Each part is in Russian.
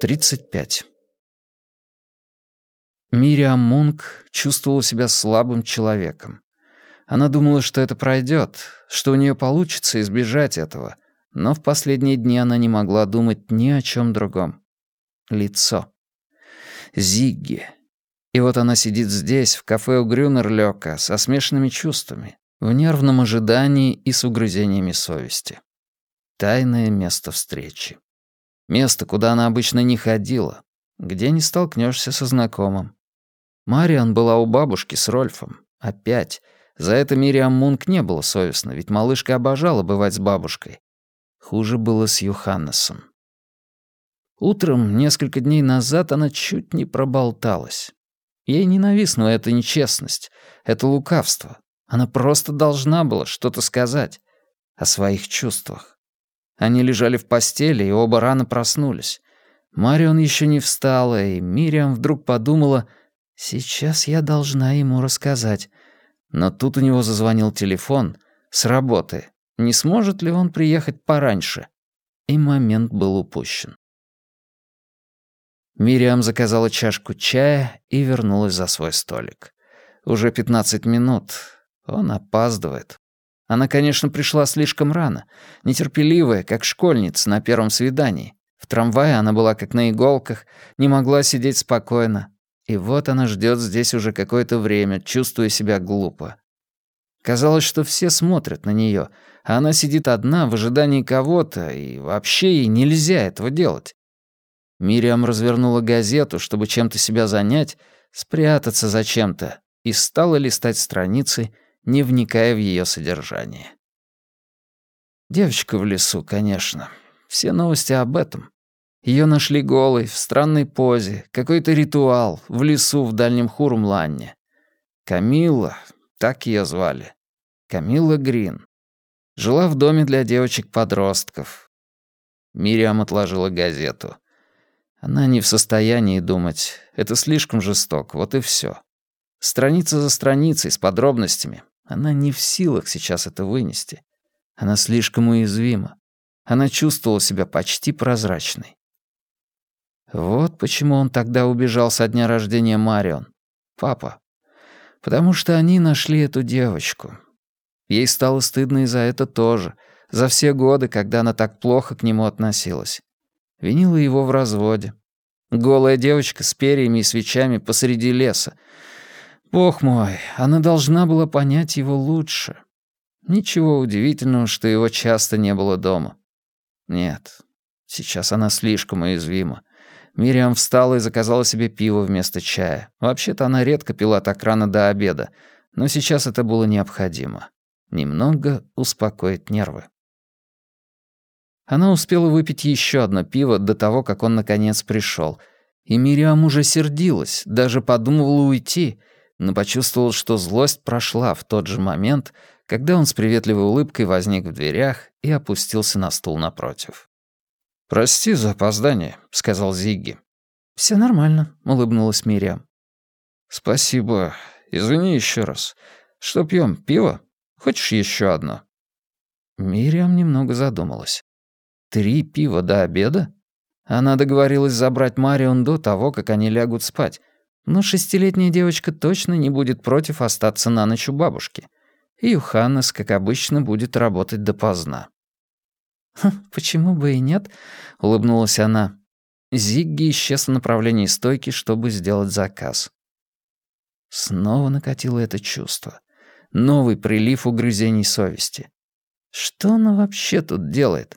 35. Мириам Мунк чувствовала себя слабым человеком. Она думала, что это пройдет, что у нее получится избежать этого, но в последние дни она не могла думать ни о чем другом. Лицо. Зигги. И вот она сидит здесь, в кафе у Грюнерлёка, со смешанными чувствами, в нервном ожидании и с угрызениями совести. Тайное место встречи. Место, куда она обычно не ходила, где не столкнешься со знакомым. Мариан была у бабушки с Рольфом. Опять. За это Мириам Мунк не было совестно, ведь малышка обожала бывать с бабушкой. Хуже было с Юханнесом. Утром, несколько дней назад, она чуть не проболталась. Ей ненавистна эта нечестность, это лукавство. Она просто должна была что-то сказать о своих чувствах. Они лежали в постели, и оба рано проснулись. Марион еще не встала, и Мириам вдруг подумала, Сейчас я должна ему рассказать. Но тут у него зазвонил телефон с работы. Не сможет ли он приехать пораньше? И момент был упущен. Мириам заказала чашку чая и вернулась за свой столик. Уже 15 минут. Он опаздывает. Она, конечно, пришла слишком рано, нетерпеливая, как школьница на первом свидании. В трамвае она была как на иголках, не могла сидеть спокойно, и вот она ждет здесь уже какое-то время, чувствуя себя глупо. Казалось, что все смотрят на нее, а она сидит одна в ожидании кого-то, и вообще ей нельзя этого делать. Мириам развернула газету, чтобы чем-то себя занять, спрятаться за чем-то, и стала листать страницы, не вникая в ее содержание. Девочка в лесу, конечно. Все новости об этом. Ее нашли голой, в странной позе, какой-то ритуал, в лесу в дальнем Хурумланне. Камилла, так ее звали. Камилла Грин. Жила в доме для девочек-подростков. Мириам отложила газету. Она не в состоянии думать. Это слишком жестоко, вот и все. Страница за страницей, с подробностями. Она не в силах сейчас это вынести. Она слишком уязвима. Она чувствовала себя почти прозрачной. Вот почему он тогда убежал со дня рождения Марион. Папа. Потому что они нашли эту девочку. Ей стало стыдно и за это тоже, за все годы, когда она так плохо к нему относилась. Винила его в разводе. Голая девочка с перьями и свечами посреди леса. Бог мой, она должна была понять его лучше. Ничего удивительного, что его часто не было дома. Нет, сейчас она слишком уязвима. Мириам встала и заказала себе пиво вместо чая. Вообще-то она редко пила так рано до обеда, но сейчас это было необходимо. Немного успокоить нервы. Она успела выпить еще одно пиво до того, как он наконец пришел. И Мириам уже сердилась, даже подумывала уйти, но почувствовала, что злость прошла в тот же момент, когда он с приветливой улыбкой возник в дверях и опустился на стул напротив. «Прости за опоздание», — сказал Зигги. «Все нормально», — улыбнулась Мириам. «Спасибо. Извини еще раз. Что пьем? Пиво? Хочешь еще одно?» Мириам немного задумалась. «Три пива до обеда?» Она договорилась забрать Марион до того, как они лягут спать. Но шестилетняя девочка точно не будет против остаться на ночь у бабушки. И Юханнес, как обычно, будет работать допоздна. «Почему бы и нет?» — улыбнулась она. Зигги исчез в направлении стойки, чтобы сделать заказ. Снова накатило это чувство. Новый прилив угрызений совести. Что она вообще тут делает?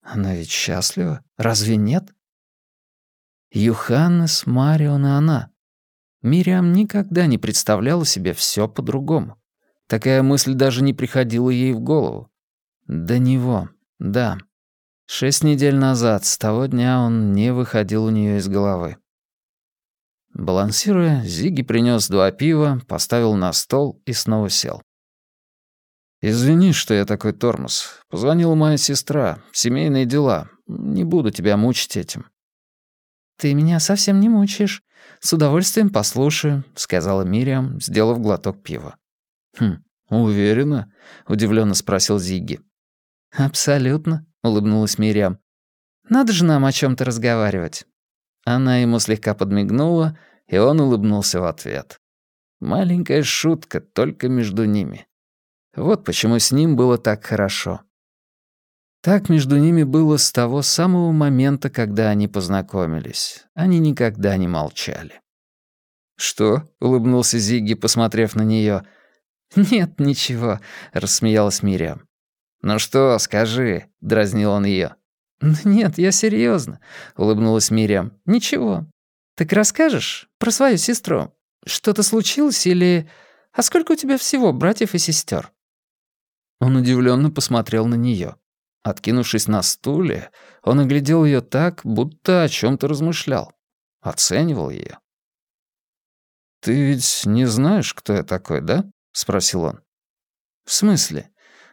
Она ведь счастлива, разве нет? Юханнес, Марион и она. Мириам никогда не представляла себе все по-другому. Такая мысль даже не приходила ей в голову. До него, да. Шесть недель назад, с того дня он не выходил у нее из головы. Балансируя, Зиги принес два пива, поставил на стол и снова сел. «Извини, что я такой тормоз. Позвонила моя сестра. Семейные дела. Не буду тебя мучить этим». «Ты меня совсем не мучаешь. С удовольствием послушаю», — сказала Мириам, сделав глоток пива. «Хм, уверена?» — удивленно спросил Зигги. «Абсолютно», — улыбнулась Мириам. Надо же нам о чем то разговаривать». Она ему слегка подмигнула, и он улыбнулся в ответ. Маленькая шутка только между ними. Вот почему с ним было так хорошо. Так между ними было с того самого момента, когда они познакомились. Они никогда не молчали. «Что?» — улыбнулся Зигги, посмотрев на нее. «Нет, ничего», — рассмеялась Мириам. «Ну что, скажи», — дразнил он ее. «Нет, я серьезно, улыбнулась Мириам. «Ничего. Так расскажешь про свою сестру? Что-то случилось или... А сколько у тебя всего братьев и сестер? Он удивленно посмотрел на нее. Откинувшись на стуле, он оглядел ее так, будто о чем то размышлял. Оценивал ее. «Ты ведь не знаешь, кто я такой, да?» — спросил он. «В смысле?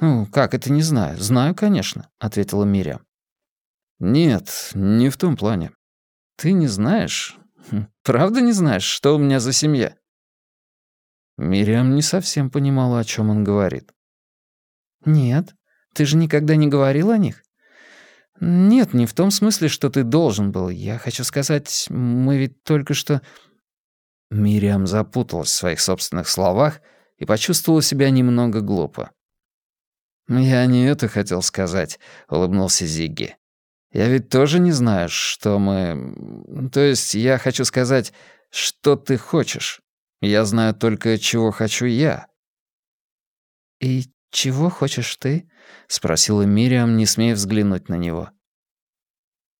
Ну, как это не знаю? Знаю, конечно», — ответила Мириам. «Нет, не в том плане. Ты не знаешь, хм, правда не знаешь, что у меня за семья?» Мириам не совсем понимала, о чем он говорит. «Нет, ты же никогда не говорил о них?» «Нет, не в том смысле, что ты должен был. Я хочу сказать, мы ведь только что...» Мириам запуталась в своих собственных словах и почувствовала себя немного глупо. «Я не это хотел сказать», — улыбнулся Зигги. «Я ведь тоже не знаю, что мы... То есть я хочу сказать, что ты хочешь. Я знаю только, чего хочу я». «И чего хочешь ты?» — спросила Мириам, не смея взглянуть на него.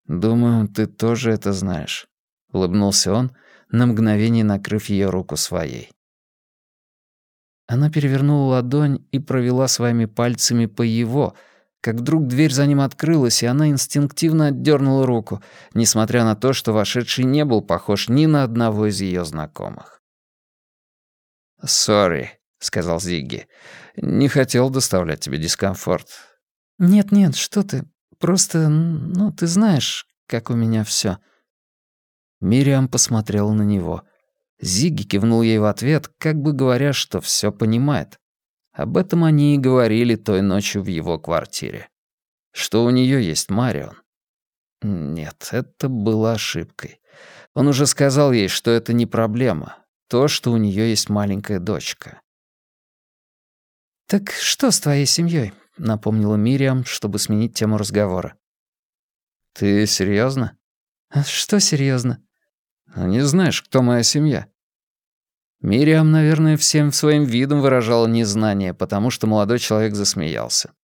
«Думаю, ты тоже это знаешь», — улыбнулся он, на мгновение накрыв ее руку своей. Она перевернула ладонь и провела своими пальцами по его, как вдруг дверь за ним открылась, и она инстинктивно отдернула руку, несмотря на то, что вошедший не был похож ни на одного из ее знакомых. «Сори», — сказал Зигги. «Не хотел доставлять тебе дискомфорт». «Нет-нет, что ты. Просто, ну, ты знаешь, как у меня все. Мириам посмотрела на него. Зигги кивнул ей в ответ, как бы говоря, что все понимает. Об этом они и говорили той ночью в его квартире. Что у нее есть Марион. Нет, это было ошибкой. Он уже сказал ей, что это не проблема. То, что у нее есть маленькая дочка. «Так что с твоей семьей? напомнила Мириам, чтобы сменить тему разговора. «Ты серьезно? «А что серьезно? А не знаешь, кто моя семья?» Мириам, наверное, всем своим видом выражала незнание, потому что молодой человек засмеялся.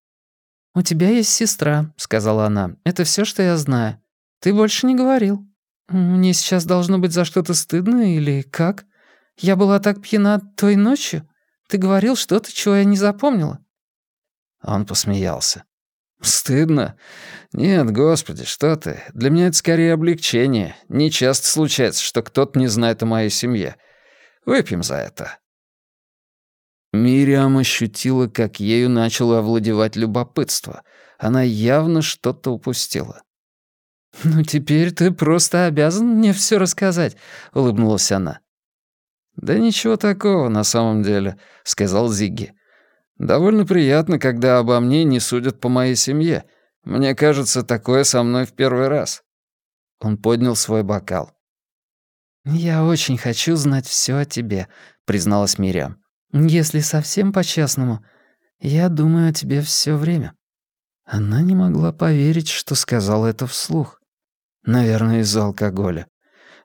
«У тебя есть сестра», — сказала она. «Это все, что я знаю. Ты больше не говорил. Мне сейчас должно быть за что-то стыдно или как? Я была так пьяна той ночью. Ты говорил что-то, чего я не запомнила». Он посмеялся. «Стыдно? Нет, господи, что ты. Для меня это скорее облегчение. Не часто случается, что кто-то не знает о моей семье. Выпьем за это». Мириам ощутила, как ею начало овладевать любопытство. Она явно что-то упустила. «Ну, теперь ты просто обязан мне все рассказать», — улыбнулась она. «Да ничего такого на самом деле», — сказал Зигги. Довольно приятно, когда обо мне не судят по моей семье. Мне кажется, такое со мной в первый раз». Он поднял свой бокал. «Я очень хочу знать все о тебе», — призналась Мириам. «Если совсем по-честному, я думаю о тебе все время». Она не могла поверить, что сказала это вслух. Наверное, из-за алкоголя.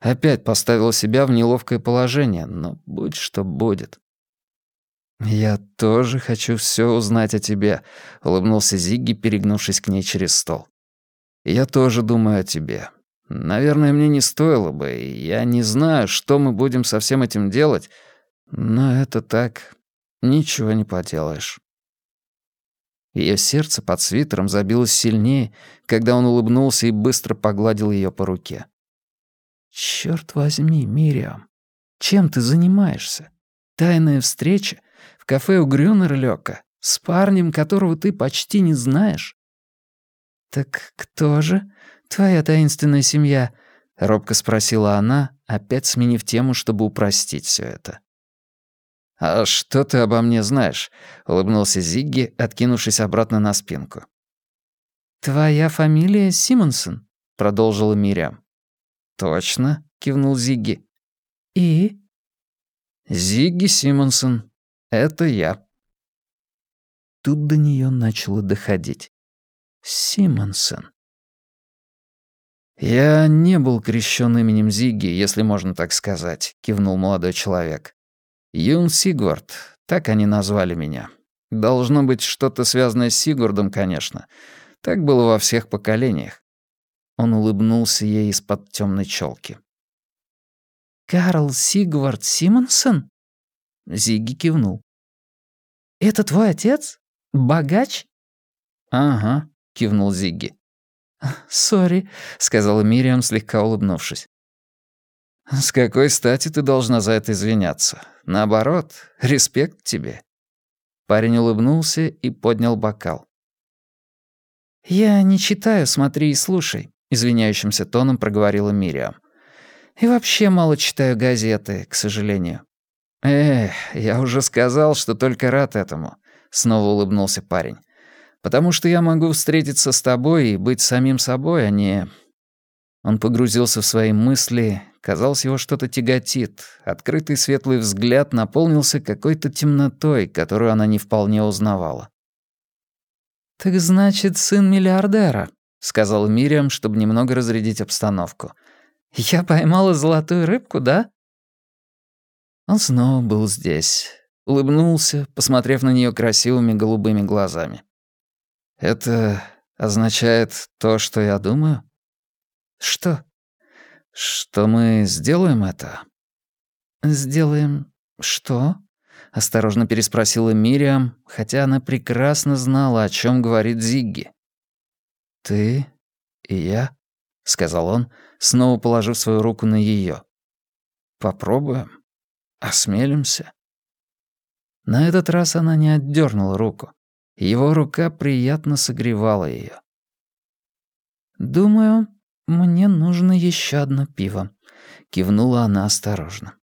Опять поставила себя в неловкое положение, но будь что будет. «Я тоже хочу все узнать о тебе», — улыбнулся Зигги, перегнувшись к ней через стол. «Я тоже думаю о тебе. Наверное, мне не стоило бы, я не знаю, что мы будем со всем этим делать, но это так, ничего не поделаешь». Ее сердце под свитером забилось сильнее, когда он улыбнулся и быстро погладил ее по руке. «Чёрт возьми, Мириам, чем ты занимаешься? Тайная встреча — в кафе у Грюнерлёка с парнем, которого ты почти не знаешь?» «Так кто же твоя таинственная семья?» — робко спросила она, опять сменив тему, чтобы упростить все это. «А что ты обо мне знаешь?» — улыбнулся Зигги, откинувшись обратно на спинку. «Твоя фамилия Симонсон», — продолжила Мириам. «Точно», — кивнул Зигги. «И?» «Зигги Симонсон. Это я». Тут до нее начало доходить. Симонсон. «Я не был крещен именем Зигги, если можно так сказать», — кивнул молодой человек. «Юн Сигвард, так они назвали меня. Должно быть что-то связанное с Сигурдом, конечно. Так было во всех поколениях». Он улыбнулся ей из-под темной челки. «Карл Сигвард Симонсон?» Зигги кивнул. «Это твой отец? Богач?» «Ага», — кивнул Зигги. «Сори», — сказала Мириам, слегка улыбнувшись. «С какой стати ты должна за это извиняться? Наоборот, респект тебе». Парень улыбнулся и поднял бокал. «Я не читаю, смотри и слушай», — извиняющимся тоном проговорила Мириам. «И вообще мало читаю газеты, к сожалению». «Эх, я уже сказал, что только рад этому», — снова улыбнулся парень. Потому что я могу встретиться с тобой и быть самим собой, а не...» Он погрузился в свои мысли, казалось, его что-то тяготит. Открытый светлый взгляд наполнился какой-то темнотой, которую она не вполне узнавала. «Так значит, сын миллиардера», — сказал Мириам, чтобы немного разрядить обстановку. «Я поймала золотую рыбку, да?» Он снова был здесь. Улыбнулся, посмотрев на нее красивыми голубыми глазами. Это означает то, что я думаю? Что? Что мы сделаем это? Сделаем что? Осторожно переспросила Мириам, хотя она прекрасно знала, о чем говорит Зигги. «Ты и я», — сказал он, снова положив свою руку на ее. «Попробуем? Осмелимся?» На этот раз она не отдернула руку. Его рука приятно согревала ее. «Думаю, мне нужно еще одно пиво», — кивнула она осторожно.